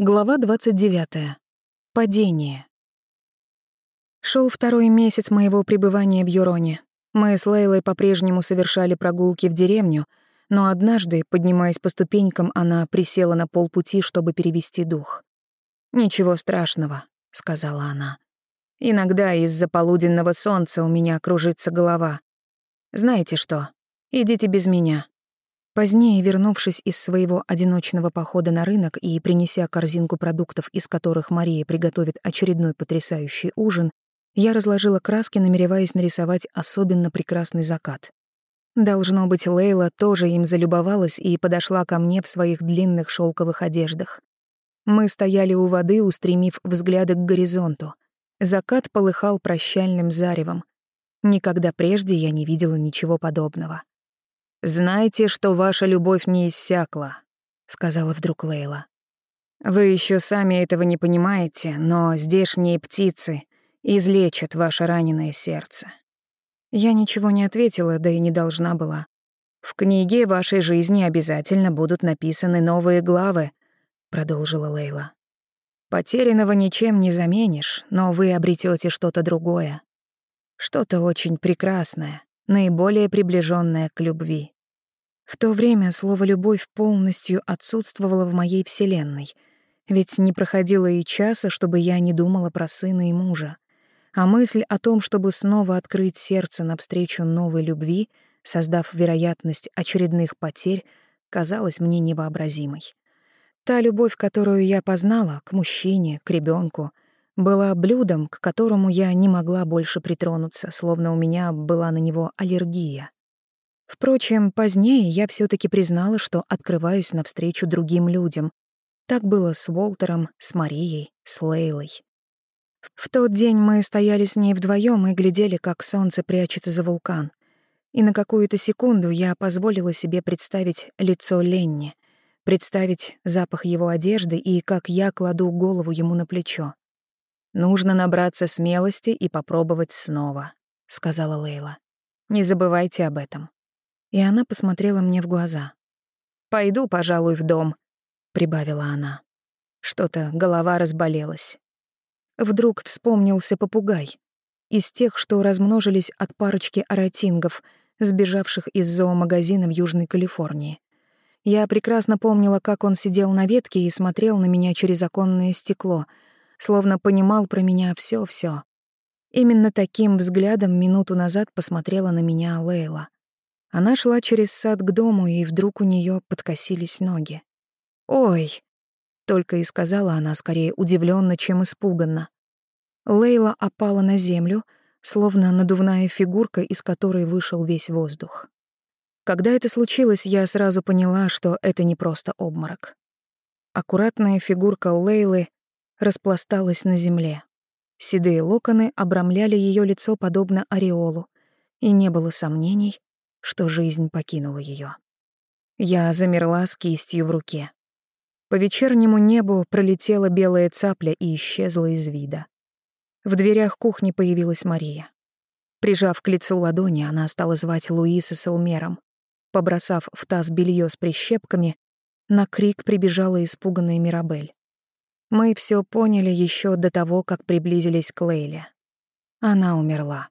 Глава 29. Падение. Шел второй месяц моего пребывания в Юроне. Мы с Лейлой по-прежнему совершали прогулки в деревню, но однажды, поднимаясь по ступенькам, она присела на полпути, чтобы перевести дух. «Ничего страшного», — сказала она. «Иногда из-за полуденного солнца у меня кружится голова. Знаете что? Идите без меня. Позднее, вернувшись из своего одиночного похода на рынок и принеся корзинку продуктов, из которых Мария приготовит очередной потрясающий ужин, я разложила краски, намереваясь нарисовать особенно прекрасный закат. Должно быть, Лейла тоже им залюбовалась и подошла ко мне в своих длинных шелковых одеждах. Мы стояли у воды, устремив взгляды к горизонту. Закат полыхал прощальным заревом. Никогда прежде я не видела ничего подобного. «Знайте, что ваша любовь не иссякла», — сказала вдруг Лейла. «Вы еще сами этого не понимаете, но здешние птицы излечат ваше раненое сердце». Я ничего не ответила, да и не должна была. «В книге вашей жизни обязательно будут написаны новые главы», — продолжила Лейла. «Потерянного ничем не заменишь, но вы обретете что-то другое. Что-то очень прекрасное, наиболее приближенное к любви. В то время слово «любовь» полностью отсутствовало в моей вселенной, ведь не проходило и часа, чтобы я не думала про сына и мужа. А мысль о том, чтобы снова открыть сердце навстречу новой любви, создав вероятность очередных потерь, казалась мне невообразимой. Та любовь, которую я познала к мужчине, к ребенку, была блюдом, к которому я не могла больше притронуться, словно у меня была на него аллергия. Впрочем, позднее я все таки признала, что открываюсь навстречу другим людям. Так было с Уолтером, с Марией, с Лейлой. В тот день мы стояли с ней вдвоем и глядели, как солнце прячется за вулкан. И на какую-то секунду я позволила себе представить лицо Ленни, представить запах его одежды и как я кладу голову ему на плечо. «Нужно набраться смелости и попробовать снова», — сказала Лейла. «Не забывайте об этом». И она посмотрела мне в глаза. «Пойду, пожалуй, в дом», — прибавила она. Что-то голова разболелась. Вдруг вспомнился попугай. Из тех, что размножились от парочки аратингов, сбежавших из зоомагазина в Южной Калифорнии. Я прекрасно помнила, как он сидел на ветке и смотрел на меня через оконное стекло — словно понимал про меня все, все. Именно таким взглядом минуту назад посмотрела на меня Лейла. Она шла через сад к дому, и вдруг у нее подкосились ноги. «Ой!» — только и сказала она, скорее удивленно, чем испуганно. Лейла опала на землю, словно надувная фигурка, из которой вышел весь воздух. Когда это случилось, я сразу поняла, что это не просто обморок. Аккуратная фигурка Лейлы распласталась на земле. Седые локоны обрамляли ее лицо подобно ореолу, и не было сомнений, что жизнь покинула ее. Я замерла с кистью в руке. По вечернему небу пролетела белая цапля и исчезла из вида. В дверях кухни появилась Мария. Прижав к лицу ладони, она стала звать Луиса с Элмером. Побросав в таз белье с прищепками, на крик прибежала испуганная Мирабель. Мы все поняли еще до того, как приблизились к Лейле. Она умерла.